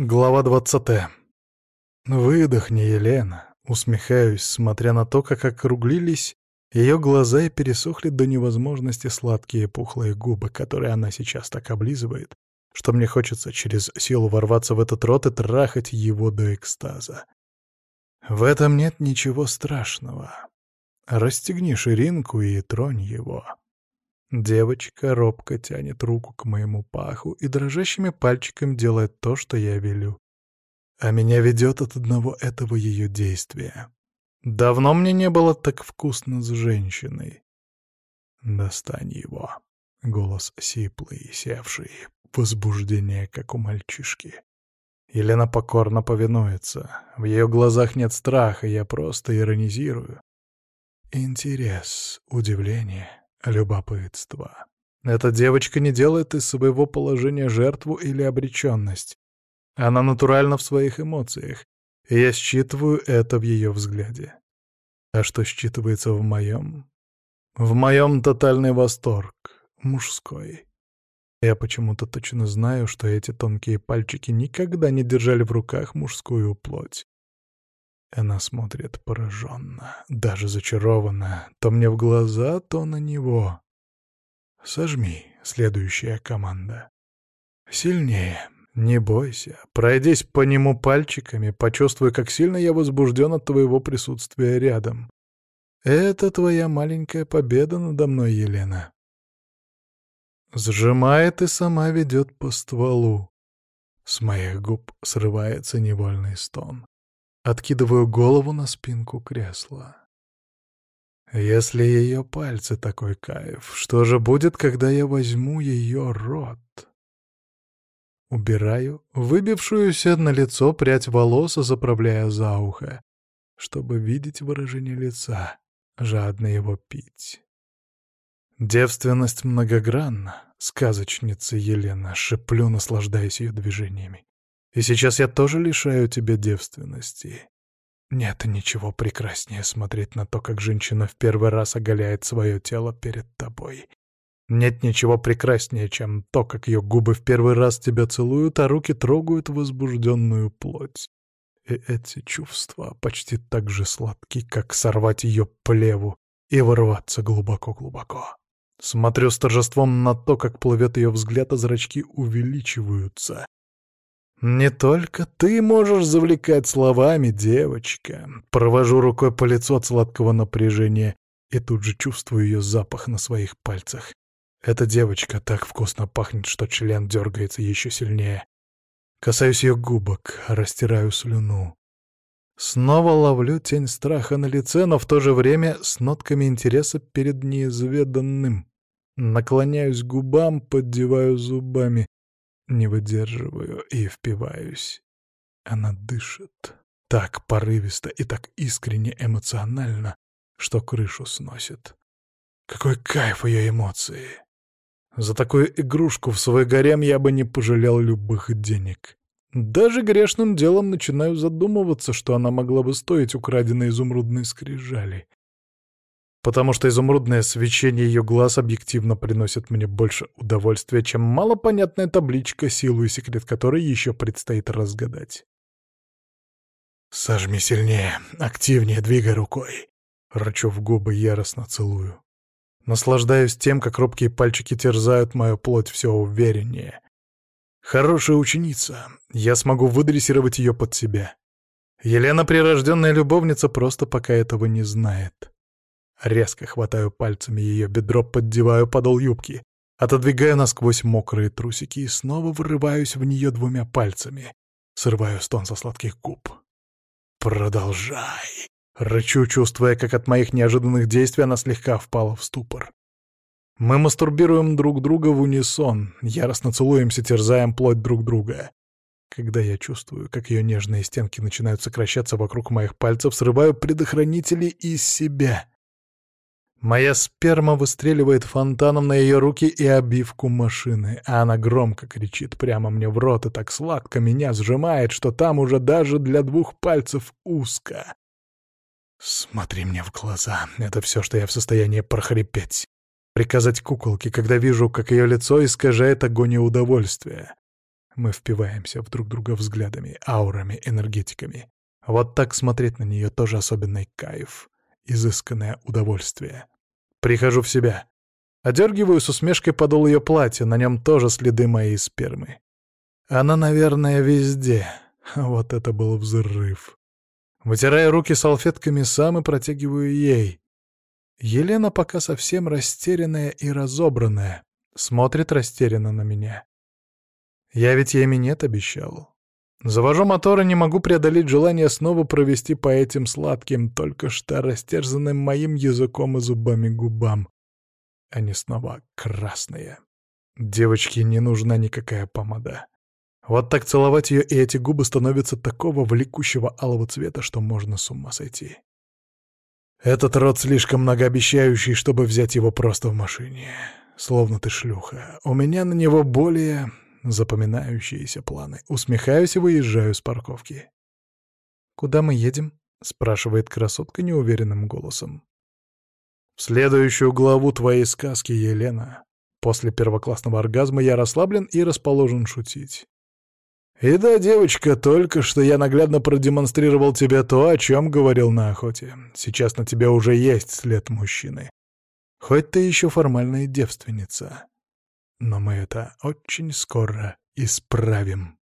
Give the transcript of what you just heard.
Глава двадцатая. «Выдохни, Елена», — усмехаюсь, смотря на то, как округлились ее глаза и пересохли до невозможности сладкие пухлые губы, которые она сейчас так облизывает, что мне хочется через силу ворваться в этот рот и трахать его до экстаза. В этом нет ничего страшного. Расстегни ширинку и тронь его. Девочка робко тянет руку к моему паху и дрожащими пальчиками делает то, что я велю. А меня ведет от одного этого ее действия. Давно мне не было так вкусно с женщиной. «Достань его». Голос сиплый, севший, возбуждение, как у мальчишки. Елена покорно повинуется. В ее глазах нет страха, я просто иронизирую. Интерес, удивление, Любопытство. Эта девочка не делает из своего положения жертву или обреченность. Она натуральна в своих эмоциях, и я считываю это в ее взгляде. А что считывается в моем? В моем тотальный восторг, мужской. Я почему-то точно знаю, что эти тонкие пальчики никогда не держали в руках мужскую плоть. Она смотрит пораженно, даже зачарованно, то мне в глаза, то на него. Сожми, следующая команда. Сильнее, не бойся, пройдись по нему пальчиками, почувствуй, как сильно я возбужден от твоего присутствия рядом. Это твоя маленькая победа надо мной, Елена. Сжимает и сама ведет по стволу. С моих губ срывается невольный стон. Откидываю голову на спинку кресла. Если ее пальцы такой кайф, что же будет, когда я возьму ее рот? Убираю выбившуюся на лицо прядь волос, заправляя за ухо, чтобы видеть выражение лица, жадно его пить. Девственность многогранна, сказочница Елена, шеплю, наслаждаясь ее движениями. И сейчас я тоже лишаю тебя девственности. Нет ничего прекраснее смотреть на то, как женщина в первый раз оголяет свое тело перед тобой. Нет ничего прекраснее, чем то, как ее губы в первый раз тебя целуют, а руки трогают возбужденную плоть. И эти чувства почти так же сладки, как сорвать ее плеву и ворваться глубоко-глубоко. Смотрю с торжеством на то, как плывет ее взгляд, а зрачки увеличиваются, «Не только ты можешь завлекать словами, девочка». Провожу рукой по лицу от сладкого напряжения и тут же чувствую ее запах на своих пальцах. Эта девочка так вкусно пахнет, что член дергается еще сильнее. Касаюсь ее губок, растираю слюну. Снова ловлю тень страха на лице, но в то же время с нотками интереса перед неизведанным. Наклоняюсь к губам, поддеваю зубами. Не выдерживаю и впиваюсь. Она дышит так порывисто и так искренне эмоционально, что крышу сносит. Какой кайф ее эмоции! За такую игрушку в свой гарем я бы не пожалел любых денег. Даже грешным делом начинаю задумываться, что она могла бы стоить украденной изумрудной скрижали потому что изумрудное свечение ее глаз объективно приносит мне больше удовольствия, чем малопонятная табличка, силу и секрет которой еще предстоит разгадать. «Сожми сильнее, активнее двигай рукой», — рычу в губы, яростно целую. Наслаждаюсь тем, как робкие пальчики терзают мою плоть все увереннее. Хорошая ученица, я смогу выдрессировать ее под себя. Елена, прирожденная любовница, просто пока этого не знает. Резко хватаю пальцами ее бедро, поддеваю подол юбки, отодвигаю насквозь мокрые трусики и снова вырываюсь в нее двумя пальцами. Срываю стон со сладких губ. «Продолжай!» Рычу, чувствуя, как от моих неожиданных действий она слегка впала в ступор. Мы мастурбируем друг друга в унисон, яростно целуемся, терзаем плоть друг друга. Когда я чувствую, как ее нежные стенки начинают сокращаться вокруг моих пальцев, срываю предохранители из себя. Моя сперма выстреливает фонтаном на ее руки и обивку машины, а она громко кричит прямо мне в рот и так сладко меня сжимает, что там уже даже для двух пальцев узко. Смотри мне в глаза, это все, что я в состоянии прохрипеть. Приказать куколке, когда вижу, как ее лицо искажает огонь удовольствия. Мы впиваемся в друг друга взглядами, аурами, энергетиками. Вот так смотреть на нее тоже особенный кайф, изысканное удовольствие. Прихожу в себя. Одергиваю с усмешкой подол ее платья, на нем тоже следы моей спермы. Она, наверное, везде. Вот это был взрыв. Вытирая руки салфетками, сам и протягиваю ей. Елена пока совсем растерянная и разобранная. Смотрит растерянно на меня. Я ведь ей минет обещал. Завожу мотор и не могу преодолеть желание снова провести по этим сладким, только что растерзанным моим языком и зубами губам. Они снова красные. Девочке не нужна никакая помада. Вот так целовать ее, и эти губы становятся такого влекущего алого цвета, что можно с ума сойти. Этот рот слишком многообещающий, чтобы взять его просто в машине. Словно ты шлюха. У меня на него более запоминающиеся планы. Усмехаюсь и выезжаю с парковки. «Куда мы едем?» — спрашивает красотка неуверенным голосом. «В следующую главу твоей сказки, Елена. После первоклассного оргазма я расслаблен и расположен шутить. И да, девочка, только что я наглядно продемонстрировал тебе то, о чем говорил на охоте. Сейчас на тебе уже есть след мужчины. Хоть ты еще формальная девственница. Но мы это очень скоро исправим.